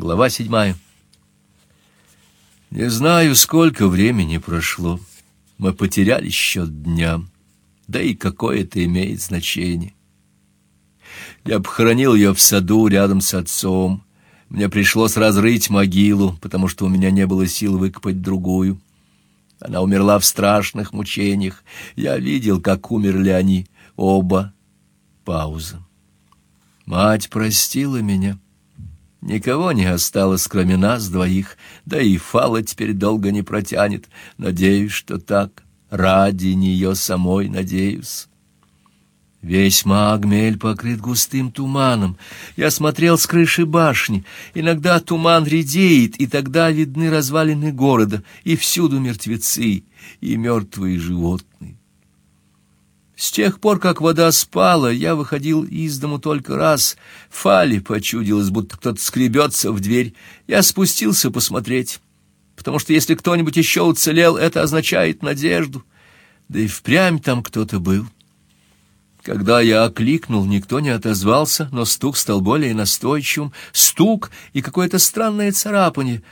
Глава седьмая. Не знаю, сколько времени прошло. Мы потеряли счет дням. Да и какое это имеет значение. Я похоронил ее в саду рядом с отцом. Мне пришлось разрыть могилу, потому что у меня не было сил выкопать другую. Она умерла в страшных мучениях. Я видел, как умерли они оба. Пауза. Мать простила меня. Никого не осталось, кроме нас двоих, да и Фала теперь долго не протянет. Надеюсь, что так. Ради нее самой надеюсь. Весь Магмель покрыт густым туманом. Я смотрел с крыши башни. Иногда туман редеет, и тогда видны развалины города, и всюду мертвецы и мертвые животные. С тех пор, как вода спала, я выходил из дому только раз. Фали почудилось, будто кто-то скребется в дверь. Я спустился посмотреть, потому что если кто-нибудь еще уцелел, это означает надежду. Да и впрямь там кто-то был. Когда я окликнул, никто не отозвался, но стук стал более настойчивым. Стук и какое-то странное царапанье.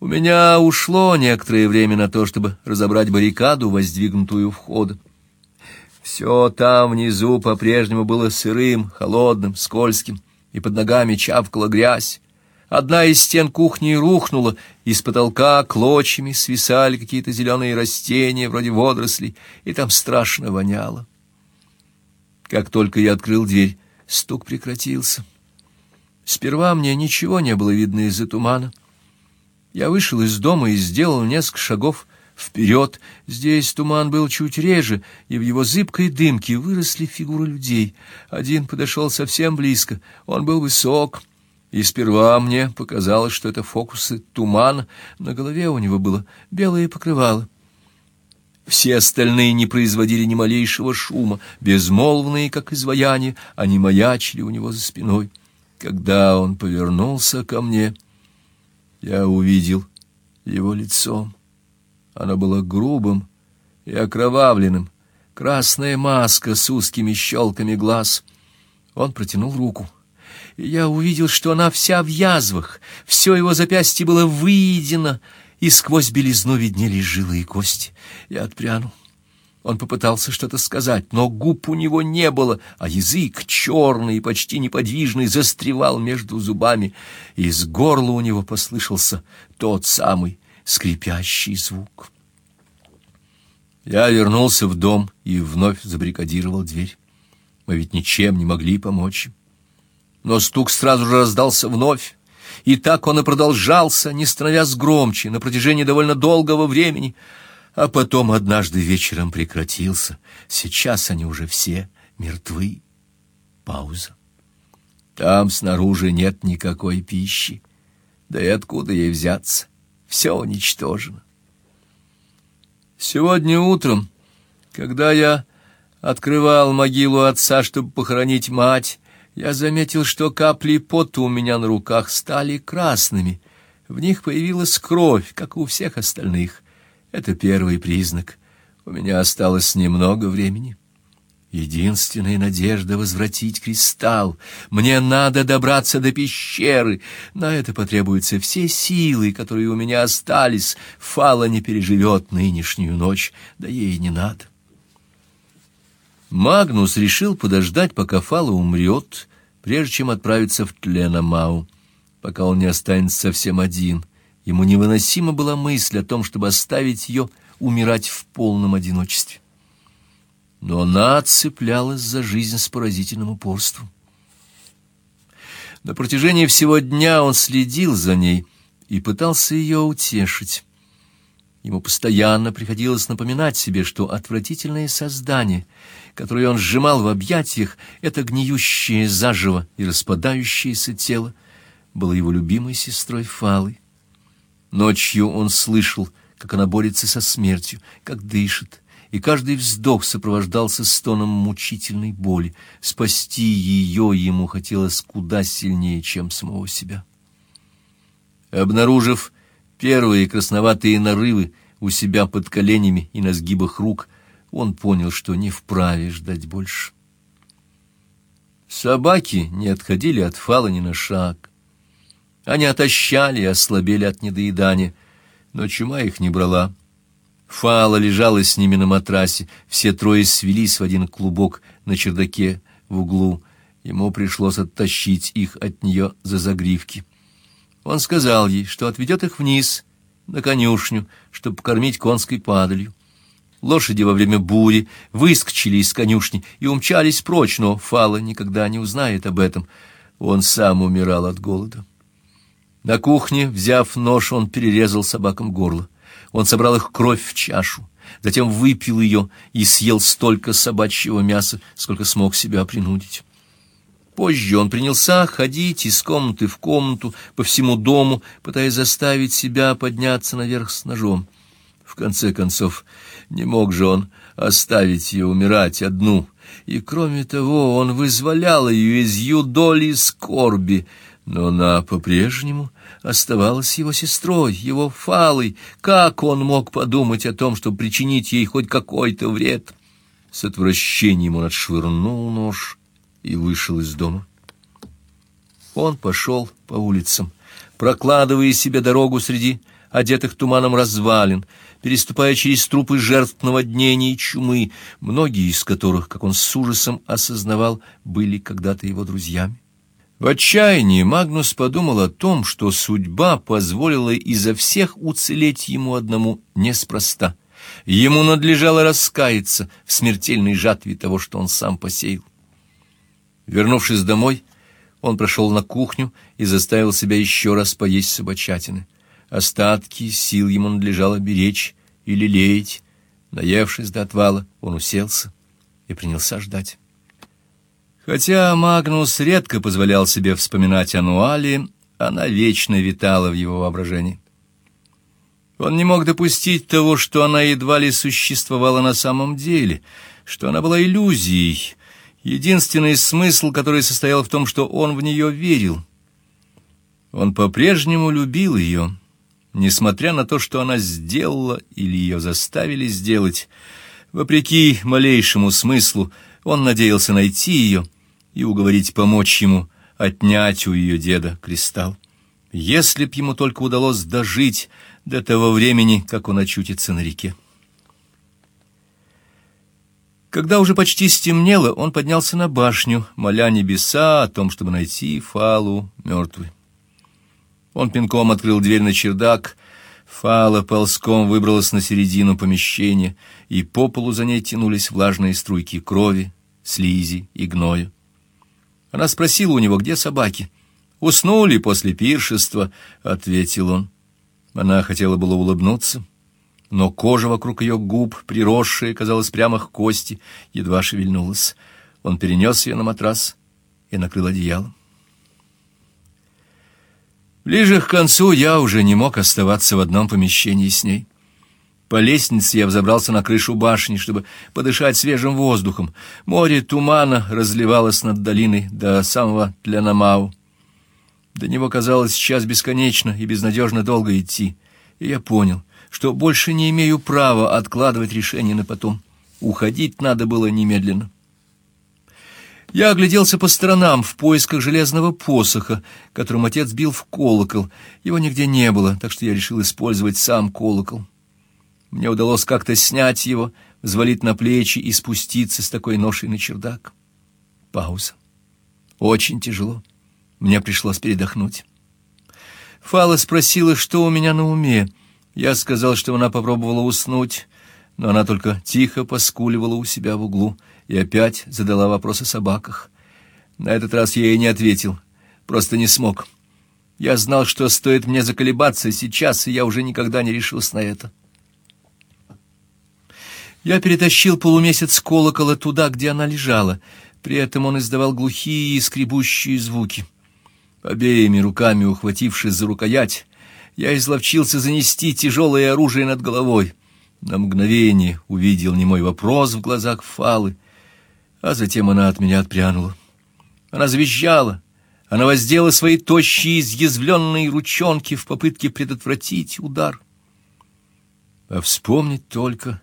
У меня ушло некоторое время на то, чтобы разобрать баррикаду, воздвигнутую у входа. Все там внизу по-прежнему было сырым, холодным, скользким, и под ногами чавкала грязь. Одна из стен кухни рухнула, из потолка клочьями свисали какие-то зеленые растения, вроде водорослей, и там страшно воняло. Как только я открыл дверь, стук прекратился. Сперва мне ничего не было видно из-за тумана. Я вышел из дома и сделал несколько шагов вперед. Здесь туман был чуть реже, и в его зыбкой дымке выросли фигуры людей. Один подошел совсем близко. Он был высок, и сперва мне показалось, что это фокусы тумана. На голове у него было белое покрывало. Все остальные не производили ни малейшего шума, безмолвные, как изваяние, они маячили у него за спиной. Когда он повернулся ко мне, я увидел его лицо. Оно было грубым и окровавленным, красная маска с узкими щелками глаз. Он протянул руку, и я увидел, что она вся в язвах, все его запястье было выедено, и сквозь белизну виднелись жилы и кости. Я отпрянул. Он попытался что-то сказать, но губ у него не было, а язык, черный и почти неподвижный, застревал между зубами. Из горла у него послышался тот самый скрипящий звук. Я вернулся в дом и вновь забаррикадировал дверь. Мы ведь ничем не могли помочь. Но стук сразу же раздался вновь, и так он и продолжался, не становясь громче, на протяжении довольно долгого времени, а потом однажды вечером прекратился. Сейчас они уже все мертвы. Пауза. Там снаружи нет никакой пищи. Да и откуда ей взяться? Все уничтожено. Сегодня утром, когда я открывал могилу отца, чтобы похоронить мать, я заметил, что капли пота у меня на руках стали красными. В них появилась кровь, как у всех остальных. Это первый признак. У меня осталось немного времени. Единственная надежда возвратить кристалл. Мне надо добраться до пещеры. На это потребуются все силы, которые у меня остались. Фала не переживет нынешнюю ночь, да ей не надо. Магнус решил подождать, пока Фала умрет, прежде чем отправиться в Тленомау, пока он не останется совсем один. Ему невыносима была мысль о том, чтобы оставить ее умирать в полном одиночестве но она цеплялась за жизнь с поразительным упорством. На протяжении всего дня он следил за ней и пытался ее утешить. Ему постоянно приходилось напоминать себе, что отвратительное создание, которое он сжимал в объятиях, это гниющее заживо и распадающееся тело, было его любимой сестрой Фалой. Ночью он слышал, как она борется со смертью, как дышит, и каждый вздох сопровождался стоном мучительной боли. Спасти ее ему хотелось куда сильнее, чем самого себя. Обнаружив первые красноватые нарывы у себя под коленями и на сгибах рук, он понял, что не вправе ждать больше. Собаки не отходили от фала ни на шаг. Они отощали и ослабели от недоедания, но чума их не брала. Фала лежала с ними на матрасе, все трое свелись в один клубок на чердаке в углу. Ему пришлось оттащить их от нее за загривки. Он сказал ей, что отведет их вниз, на конюшню, чтобы покормить конской падалью. Лошади во время бури выскочили из конюшни и умчались прочь, но Фала никогда не узнает об этом. Он сам умирал от голода. На кухне, взяв нож, он перерезал собакам горло. Он собрал их кровь в чашу, затем выпил ее и съел столько собачьего мяса, сколько смог себя принудить. Позже он принялся ходить из комнаты в комнату по всему дому, пытаясь заставить себя подняться наверх с ножом. В конце концов, не мог же он оставить ее умирать одну, и кроме того, он вызволял ее из юдоли скорби, но она по-прежнему оставалась его сестрой, его фалой. Как он мог подумать о том, чтобы причинить ей хоть какой-то вред? С отвращением он отшвырнул нож и вышел из дома. Он пошел по улицам, прокладывая себе дорогу среди одетых туманом развалин, переступая через трупы жертв наводнений и чумы, многие из которых, как он с ужасом осознавал, были когда-то его друзьями. В отчаянии Магнус подумал о том, что судьба позволила изо всех уцелеть ему одному неспроста. Ему надлежало раскаяться в смертельной жатве того, что он сам посеял. Вернувшись домой, он прошел на кухню и заставил себя еще раз поесть собачатины. Остатки сил ему надлежало беречь или лелеять. Наевшись до отвала, он уселся и принялся ждать. Хотя Магнус редко позволял себе вспоминать о Нуале, она вечно витала в его воображении. Он не мог допустить того, что она едва ли существовала на самом деле, что она была иллюзией, единственный смысл, который состоял в том, что он в нее верил. Он по-прежнему любил ее, несмотря на то, что она сделала или ее заставили сделать. Вопреки малейшему смыслу, он надеялся найти ее и уговорить помочь ему отнять у ее деда кристалл. Если б ему только удалось дожить до того времени, как он очутится на реке. Когда уже почти стемнело, он поднялся на башню, моля небеса о том, чтобы найти Фалу мертвой. Он пинком открыл дверь на чердак. Фала ползком выбралась на середину помещения, и по полу за ней тянулись влажные струйки крови, слизи и гноя. Она спросила у него, где собаки. «Уснули после пиршества», — ответил он. Она хотела было улыбнуться, но кожа вокруг ее губ, приросшая, казалось, прямо к кости, едва шевельнулась. Он перенес ее на матрас и накрыл одеялом. Ближе к концу я уже не мог оставаться в одном помещении с ней. По лестнице я взобрался на крышу башни, чтобы подышать свежим воздухом. Море тумана разливалось над долиной до самого Тленамау. До него казалось сейчас бесконечно и безнадежно долго идти. И я понял, что больше не имею права откладывать решение на потом. Уходить надо было немедленно. Я огляделся по сторонам в поисках железного посоха, которым отец бил в колокол. Его нигде не было, так что я решил использовать сам колокол. Мне удалось как-то снять его, взвалить на плечи и спуститься с такой ношей на чердак. Пауза. Очень тяжело. Мне пришлось передохнуть. Фала спросила, что у меня на уме. Я сказал, что она попробовала уснуть, но она только тихо поскуливала у себя в углу и опять задала вопрос о собаках. На этот раз я ей не ответил, просто не смог. Я знал, что стоит мне заколебаться сейчас, и я уже никогда не решился на это. Я перетащил полумесяц колокола туда, где она лежала. При этом он издавал глухие и скребущие звуки. Обеими руками ухватившись за рукоять, я изловчился занести тяжелое оружие над головой. На мгновение увидел немой вопрос в глазах Фалы, а затем она от меня отпрянула. Она завизжала, она воздела свои тощие изъязвленные ручонки в попытке предотвратить удар. А вспомнить только,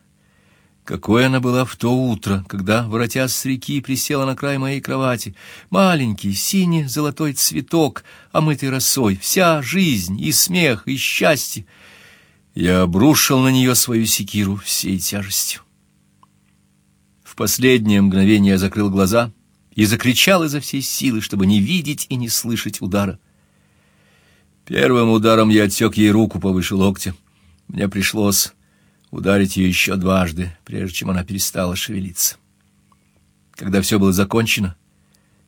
Какой она была в то утро, когда, воротясь с реки, присела на край моей кровати. Маленький, синий-золотой цветок, омытый росой, вся жизнь и смех, и счастье. Я обрушил на нее свою секиру всей тяжестью. В последнее мгновение я закрыл глаза и закричал изо всей силы, чтобы не видеть и не слышать удара. Первым ударом я отсек ей руку повыше локтя. Мне пришлось ударить ее еще дважды, прежде чем она перестала шевелиться. Когда все было закончено,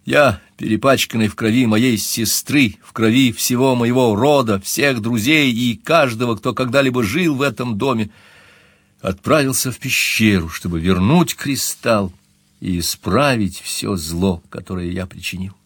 я, перепачканный в крови моей сестры, в крови всего моего рода, всех друзей и каждого, кто когда-либо жил в этом доме, отправился в пещеру, чтобы вернуть кристалл и исправить все зло, которое я причинил.